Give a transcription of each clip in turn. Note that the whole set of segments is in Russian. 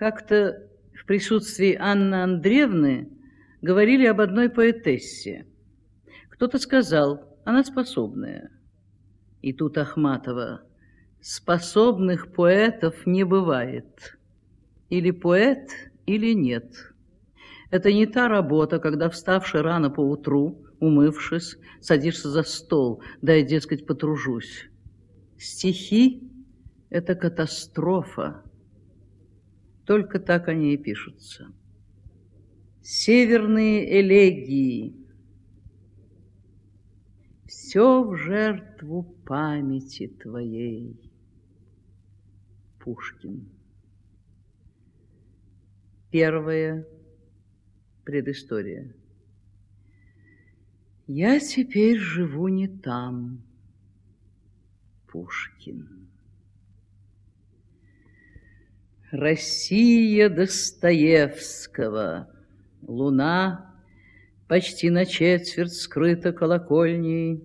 Как-то в присутствии Анны Андреевны говорили об одной поэтессе. Кто-то сказал, она способная. И тут Ахматова, способных поэтов не бывает. Или поэт, или нет. Это не та работа, когда, вставший рано по утру, умывшись, садишься за стол, да я, дескать, потружусь. Стихи — это катастрофа. Только так они и пишутся. Северные элегии. Все в жертву памяти твоей. Пушкин. Первая предыстория. Я теперь живу не там. Пушкин. Россия Достоевского. Луна почти на четверть скрыта колокольней.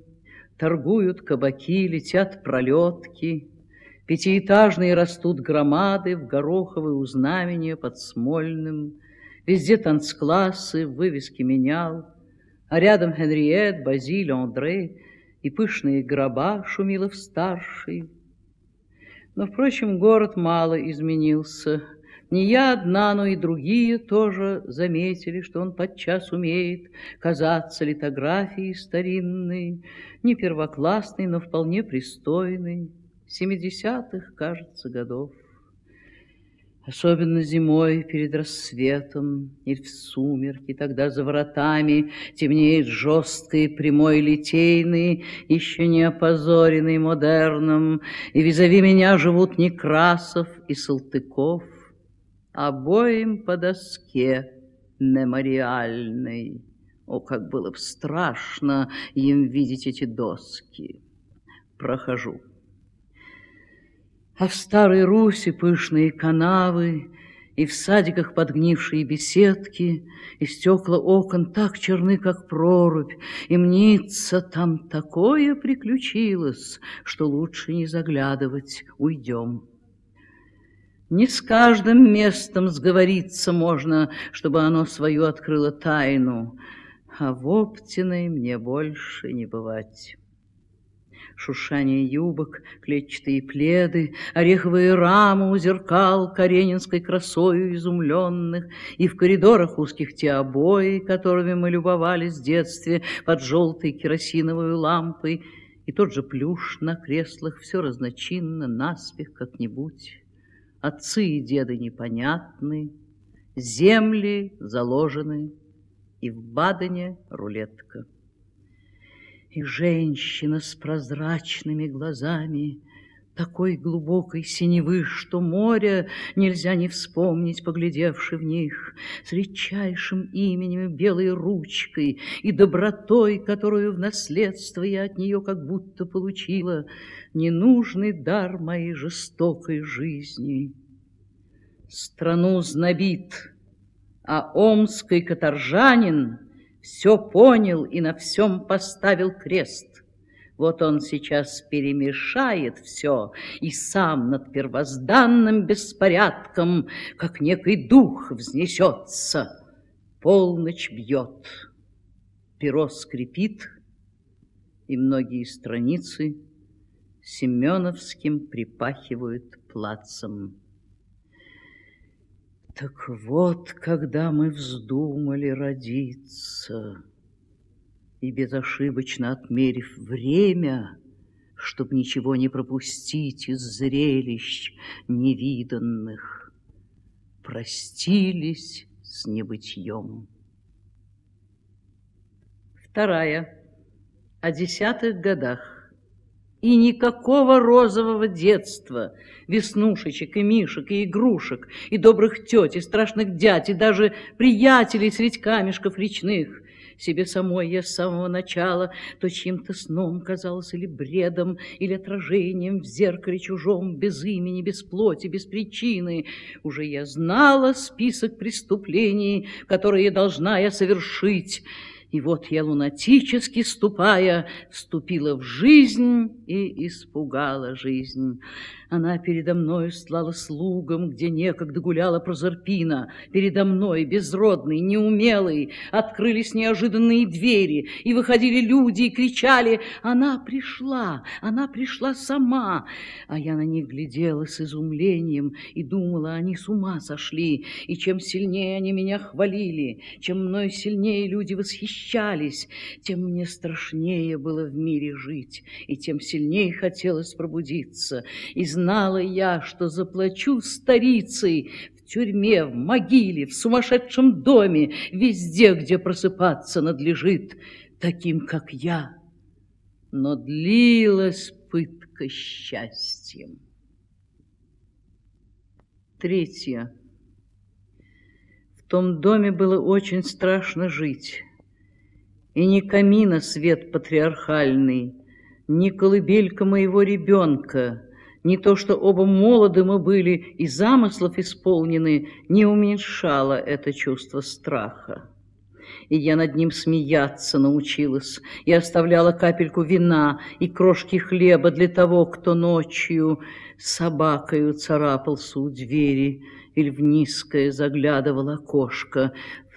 Торгуют кабаки, летят пролетки. Пятиэтажные растут громады в гороховые узнамения под Смольным. Везде танцклассы, вывески менял. А рядом Хенриет, Базиль, Андре и пышные гроба Шумилов-старший. Но, впрочем, город мало изменился. Не я одна, но и другие тоже заметили, что он подчас умеет казаться литографией старинной, не первоклассной, но вполне пристойной, семидесятых, кажется, годов. Особенно зимой перед рассветом или в сумерки, тогда за воротами темнеет жесткой прямой литейный, еще не опозоренный модерном, и визави меня живут Некрасов и Салтыков, обоим по доске мемориальной. О, как было бы страшно им видеть эти доски. Прохожу. А в Старой Руси пышные канавы, И в садиках подгнившие беседки, И стекла окон так черны, как прорубь, И мнится, там такое приключилось, Что лучше не заглядывать, уйдем. Не с каждым местом сговориться можно, Чтобы оно свою открыло тайну, А в Оптиной мне больше не бывать шуршание юбок, клетчатые пледы, ореховые рамы у зеркал каренинской красою изумленных, и в коридорах узких те обои, которыми мы любовались в детстве под желтой керосиновой лампой, и тот же плюш на креслах, все разночинно, наспех как-нибудь. Отцы и деды непонятны, земли заложены, и в Бадене рулетка. И женщина с прозрачными глазами, такой глубокой синевы, что море нельзя не вспомнить, поглядевши в них, с редчайшим именем белой ручкой и добротой, которую в наследство я от нее как будто получила, ненужный дар моей жестокой жизни. Страну знобит, а омский каторжанин — все понял и на всем поставил крест. Вот он сейчас перемешает все и сам над первозданным беспорядком, как некий дух взнесется. Полночь бьет, перо скрипит, и многие страницы Семеновским припахивают плацем. Так вот, когда мы вздумали родиться, И безошибочно отмерив время, Чтоб ничего не пропустить из зрелищ невиданных, Простились с небытьем. Вторая. О десятых годах и никакого розового детства, веснушечек и мишек, и игрушек, и добрых тет, и страшных дядь, и даже приятелей средь камешков речных. Себе самой я с самого начала то чьим-то сном казалось или бредом, или отражением в зеркале чужом, без имени, без плоти, без причины. Уже я знала список преступлений, которые должна я совершить, И вот я, лунатически ступая, вступила в жизнь и испугала жизнь. Она передо мною слала слугам, где некогда гуляла Прозерпина. Передо мной, безродный, неумелый, открылись неожиданные двери, и выходили люди и кричали «Она пришла! Она пришла сама!» А я на них глядела с изумлением и думала, они с ума сошли, и чем сильнее они меня хвалили, чем мной сильнее люди восхищались, тем мне страшнее было в мире жить, и тем сильнее хотелось пробудиться. И знала я, что заплачу старицей в тюрьме, в могиле, в сумасшедшем доме, везде, где просыпаться надлежит, таким, как я. Но длилась пытка счастьем. Третье. В том доме было очень страшно жить. И не камина свет патриархальный, ни колыбелька моего ребенка, не то, что оба молоды мы были и замыслов исполнены, не уменьшало это чувство страха. И я над ним смеяться научилась, и оставляла капельку вина и крошки хлеба для того, кто ночью собакою царапался у двери или в низкое заглядывал окошко,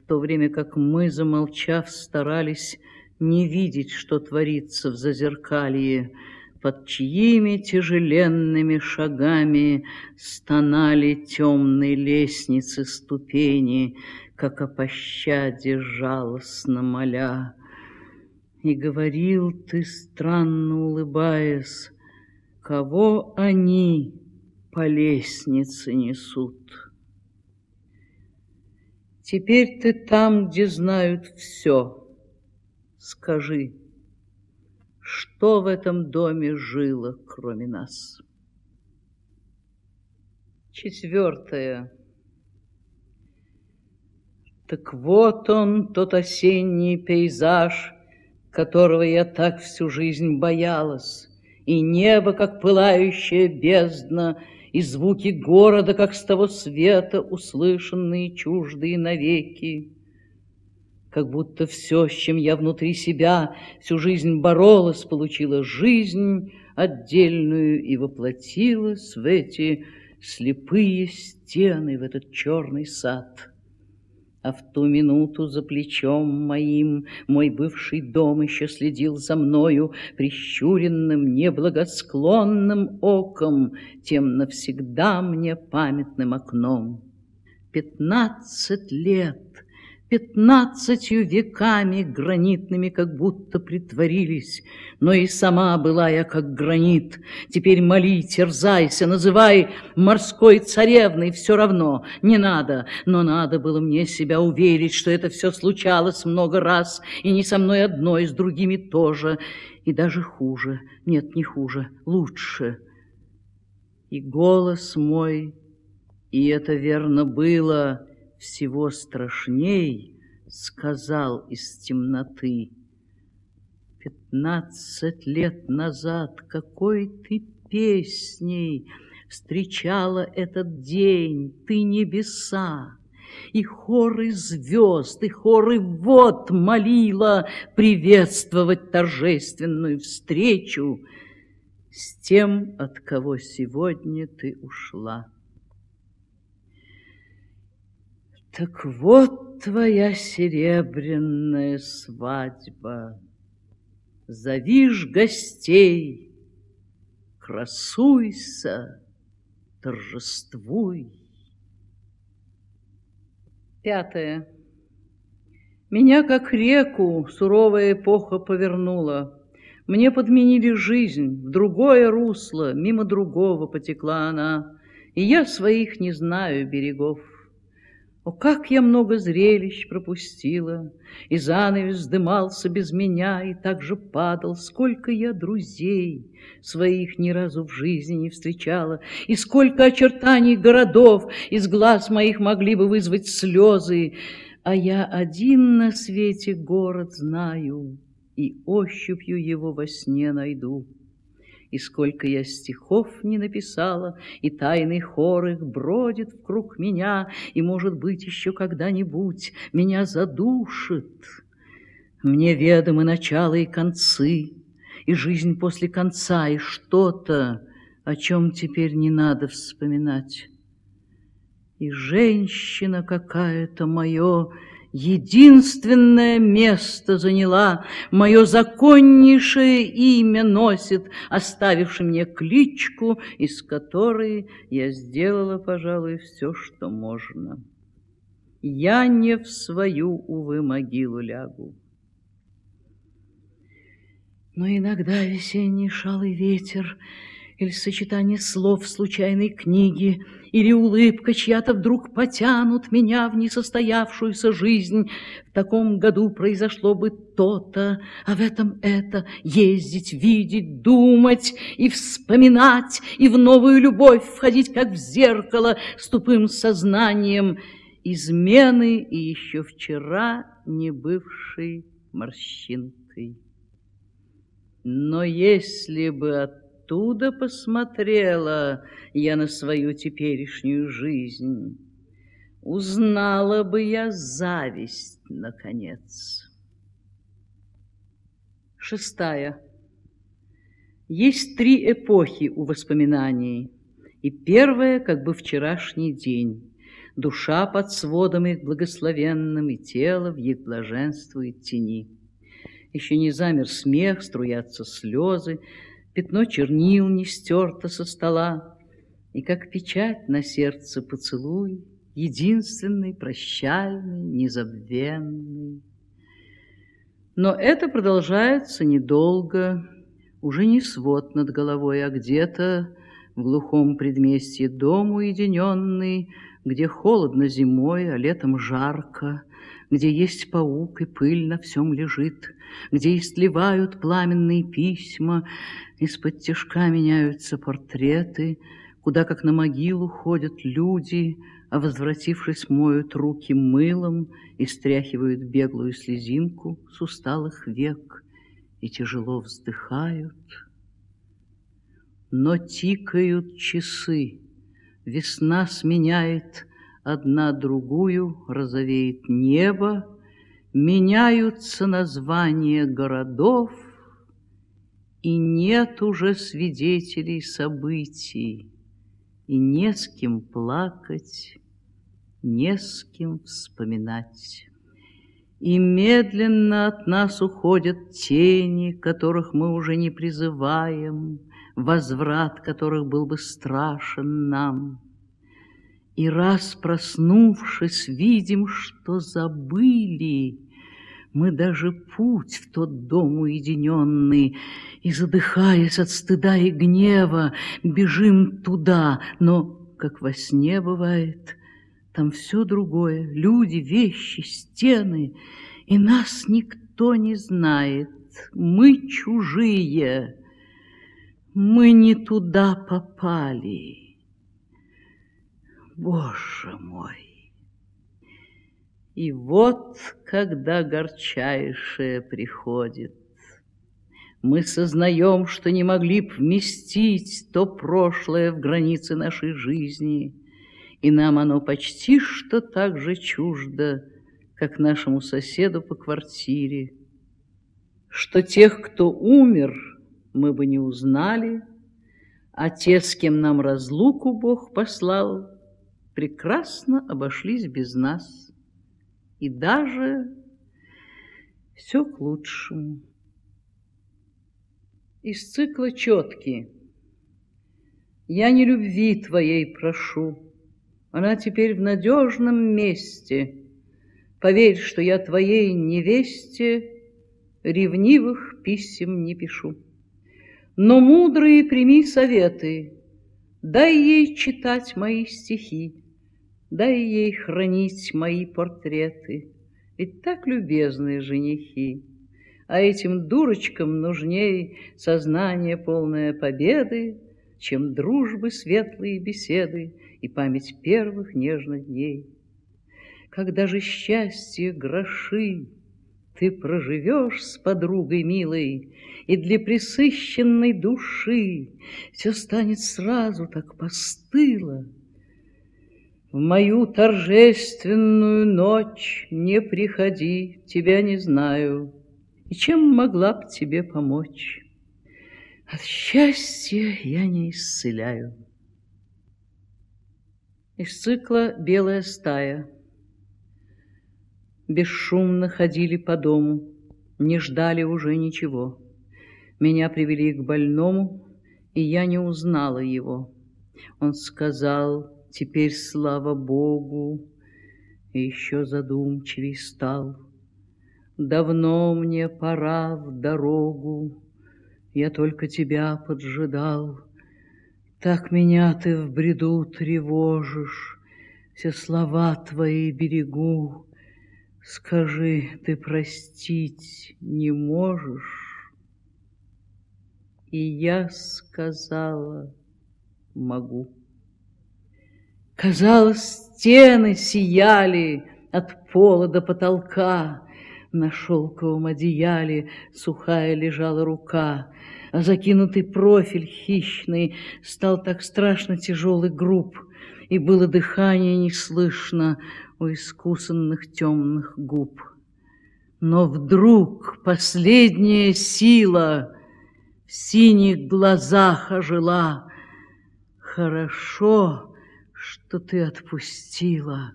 то время как мы, замолчав, старались не видеть, что творится в зазеркалье, под чьими тяжеленными шагами стонали темные лестницы ступени, как о пощаде жалостно моля. И говорил ты, странно улыбаясь, кого они по лестнице несут. Теперь ты там, где знают все, скажи, что в этом доме жило, кроме нас. Четвертое. Так вот он, тот осенний пейзаж, которого я так всю жизнь боялась, и небо, как пылающая бездна, и звуки города, как с того света, услышанные чуждые навеки как будто все, с чем я внутри себя всю жизнь боролась, получила жизнь отдельную и воплотилась в эти слепые стены, в этот черный сад. А в ту минуту за плечом моим мой бывший дом еще следил за мною прищуренным, неблагосклонным оком, тем навсегда мне памятным окном. Пятнадцать лет — Пятнадцатью веками гранитными как будто притворились, Но и сама была я как гранит. Теперь моли, терзайся, называй морской царевной, все равно, не надо. Но надо было мне себя уверить, что это все случалось много раз, И не со мной одной, с другими тоже. И даже хуже, нет, не хуже, лучше. И голос мой, и это верно было, — всего страшней, сказал из темноты. Пятнадцать лет назад какой ты песней встречала этот день, ты небеса, и хоры звезд, и хоры вод молила приветствовать торжественную встречу с тем, от кого сегодня ты ушла. Так вот твоя серебряная свадьба. Зовишь гостей, красуйся, торжествуй. Пятое. Меня, как реку, суровая эпоха повернула. Мне подменили жизнь, в другое русло, мимо другого потекла она, и я своих не знаю берегов. О, как я много зрелищ пропустила, И занавес вздымался без меня, И так же падал, сколько я друзей Своих ни разу в жизни не встречала, И сколько очертаний городов Из глаз моих могли бы вызвать слезы, А я один на свете город знаю, И ощупью его во сне найду. И сколько я стихов не написала, И тайный хор их бродит вкруг меня, И, может быть, еще когда-нибудь Меня задушит. Мне ведомы начало и концы, и жизнь после конца, и что-то, о чем теперь не надо вспоминать. И женщина какая-то мое единственное место заняла, мое законнейшее имя носит, оставивши мне кличку, из которой я сделала, пожалуй, все, что можно. Я не в свою, увы, могилу лягу. Но иногда весенний шалый ветер или сочетание слов случайной книге, или улыбка чья-то вдруг потянут меня в несостоявшуюся жизнь. В таком году произошло бы то-то, а в этом это — ездить, видеть, думать и вспоминать, и в новую любовь входить, как в зеркало, с тупым сознанием измены и еще вчера не бывшей морщинкой. Но если бы от оттуда посмотрела я на свою теперешнюю жизнь. Узнала бы я зависть, наконец. Шестая. Есть три эпохи у воспоминаний, и первая, как бы вчерашний день. Душа под сводом их благословенным, и тело в их блаженствует тени. Еще не замер смех, струятся слезы, Пятно чернил не стерто со стола, И как печать на сердце поцелуй, Единственный, прощальный, незабвенный. Но это продолжается недолго, Уже не свод над головой, а где-то В глухом предместье дом уединенный, Где холодно зимой, а летом жарко, Где есть паук и пыль на всем лежит, Где истлевают пламенные письма, из-под тяжка меняются портреты, Куда, как на могилу, ходят люди, А, возвратившись, моют руки мылом И стряхивают беглую слезинку с усталых век И тяжело вздыхают. Но тикают часы, весна сменяет Одна другую, розовеет небо, Меняются названия городов — и нет уже свидетелей событий, И не с кем плакать, не с кем вспоминать. И медленно от нас уходят тени, Которых мы уже не призываем, Возврат которых был бы страшен нам. И раз проснувшись, видим, что забыли. Мы даже путь в тот дом уединенный, И, задыхаясь от стыда и гнева, Бежим туда, но, как во сне бывает, Там все другое, люди, вещи, стены, И нас никто не знает, мы чужие, Мы не туда попали. Боже мой! И вот, когда горчайшее приходит, мы сознаем, что не могли б вместить то прошлое в границы нашей жизни, и нам оно почти что так же чуждо, как нашему соседу по квартире, что тех, кто умер, мы бы не узнали, а те, с кем нам разлуку Бог послал, прекрасно обошлись без нас и даже все к лучшему. Из цикла четкий. Я не любви твоей прошу, она теперь в надежном месте. Поверь, что я твоей невесте ревнивых писем не пишу. Но мудрые прими советы, дай ей читать мои стихи. Дай ей хранить мои портреты, Ведь так любезные женихи. А этим дурочкам нужней Сознание полное победы, Чем дружбы светлые беседы И память первых нежных дней. Когда же счастье гроши Ты проживешь с подругой милой, И для присыщенной души Все станет сразу так постыло, в мою торжественную ночь не приходи, тебя не знаю, и чем могла б тебе помочь. От счастья я не исцеляю. Из цикла «Белая стая». Бесшумно ходили по дому, не ждали уже ничего. Меня привели к больному, и я не узнала его. Он сказал, теперь слава Богу, еще задумчивей стал. Давно мне пора в дорогу, я только тебя поджидал. Так меня ты в бреду тревожишь, все слова твои берегу. Скажи, ты простить не можешь? И я сказала, могу. Казалось, стены сияли от пола до потолка. На шелковом одеяле сухая лежала рука, а закинутый профиль хищный стал так страшно тяжелый груб, и было дыхание не слышно у искусанных темных губ. Но вдруг последняя сила в синих глазах ожила. Хорошо, что ты отпустила.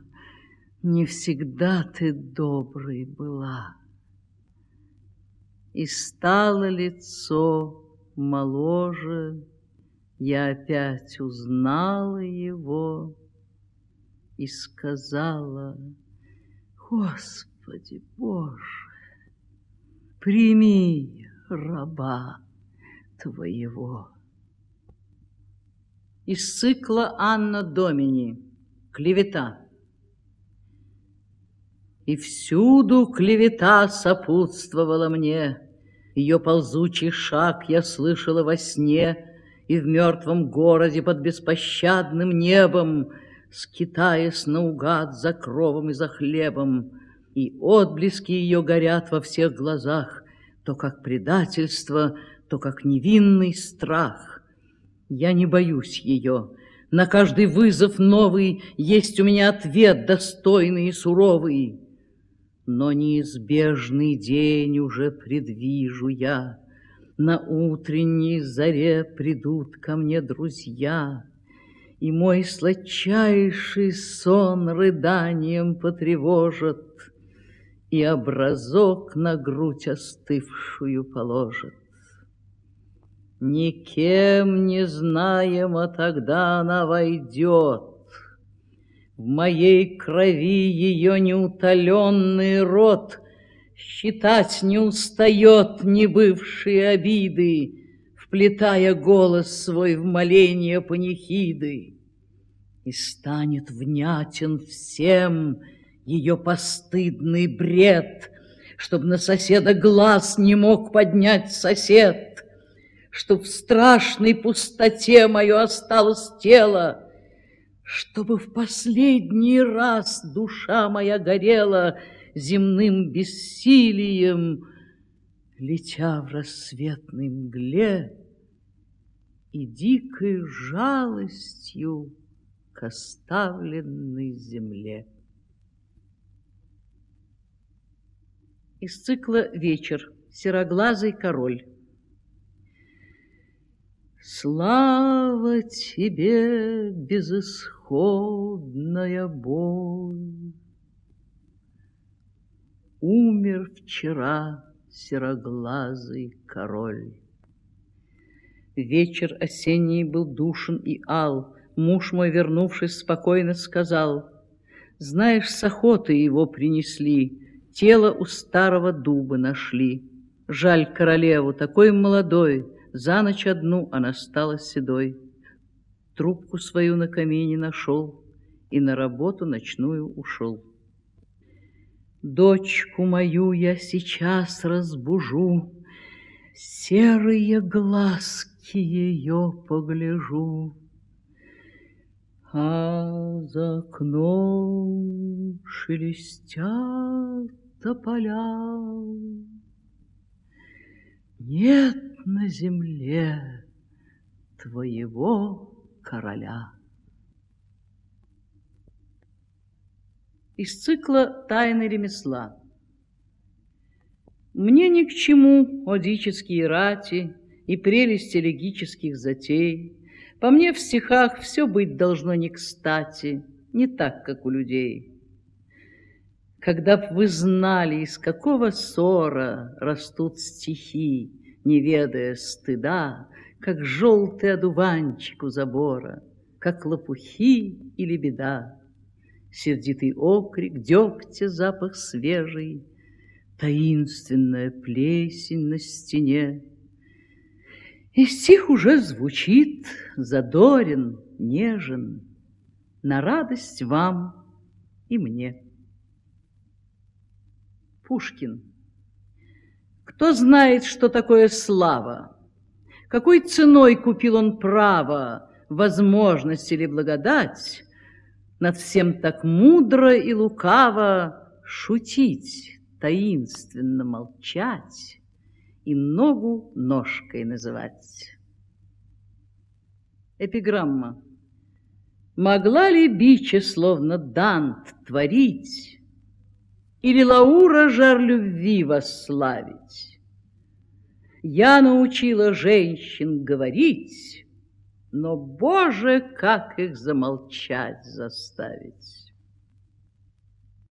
Не всегда ты доброй была. И стало лицо моложе, Я опять узнала его И сказала, Господи Боже, Прими раба Твоего из цикла Анна Домини «Клевета». И всюду клевета сопутствовала мне, Ее ползучий шаг я слышала во сне, И в мертвом городе под беспощадным небом, Скитаясь наугад за кровом и за хлебом, И отблески ее горят во всех глазах, То как предательство, то как невинный страх. Я не боюсь ее. На каждый вызов новый Есть у меня ответ достойный и суровый. Но неизбежный день уже предвижу я. На утренней заре придут ко мне друзья, И мой сладчайший сон рыданием потревожит, И образок на грудь остывшую положит. Никем не знаем, а тогда она войдет. В моей крови ее неутоленный рот Считать не устает небывшие обиды, Вплетая голос свой в моление панихиды. И станет внятен всем ее постыдный бред, Чтоб на соседа глаз не мог поднять сосед — что в страшной пустоте мое осталось тело, чтобы в последний раз душа моя горела земным бессилием, летя в рассветной мгле и дикой жалостью к оставленной земле. Из цикла «Вечер. Сероглазый король». Слава тебе, безысходная боль! Умер вчера сероглазый король. Вечер осенний был душен и ал. Муж мой, вернувшись, спокойно сказал, Знаешь, с охоты его принесли, Тело у старого дуба нашли. Жаль королеву, такой молодой, за ночь одну она стала седой, Трубку свою на камине нашел И на работу ночную ушел. Дочку мою я сейчас разбужу, Серые глазки ее погляжу. А за окном шелестят тополя. Нет на земле твоего короля. Из цикла «Тайны ремесла». Мне ни к чему одические рати и прелесть элегических затей. По мне в стихах все быть должно не кстати, не так, как у людей. Когда б вы знали, из какого ссора растут стихи, не ведая стыда, как желтый одуванчик у забора, как лопухи или беда. Сердитый окрик, дегтя запах свежий, таинственная плесень на стене. И стих уже звучит, задорен, нежен, на радость вам и мне. Пушкин. Кто знает, что такое слава? Какой ценой купил он право, возможность или благодать над всем так мудро и лукаво шутить, таинственно молчать и ногу ножкой называть? Эпиграмма. Могла ли бича, словно Дант, творить или Лаура жар любви восславить. Я научила женщин говорить, но, Боже, как их замолчать заставить!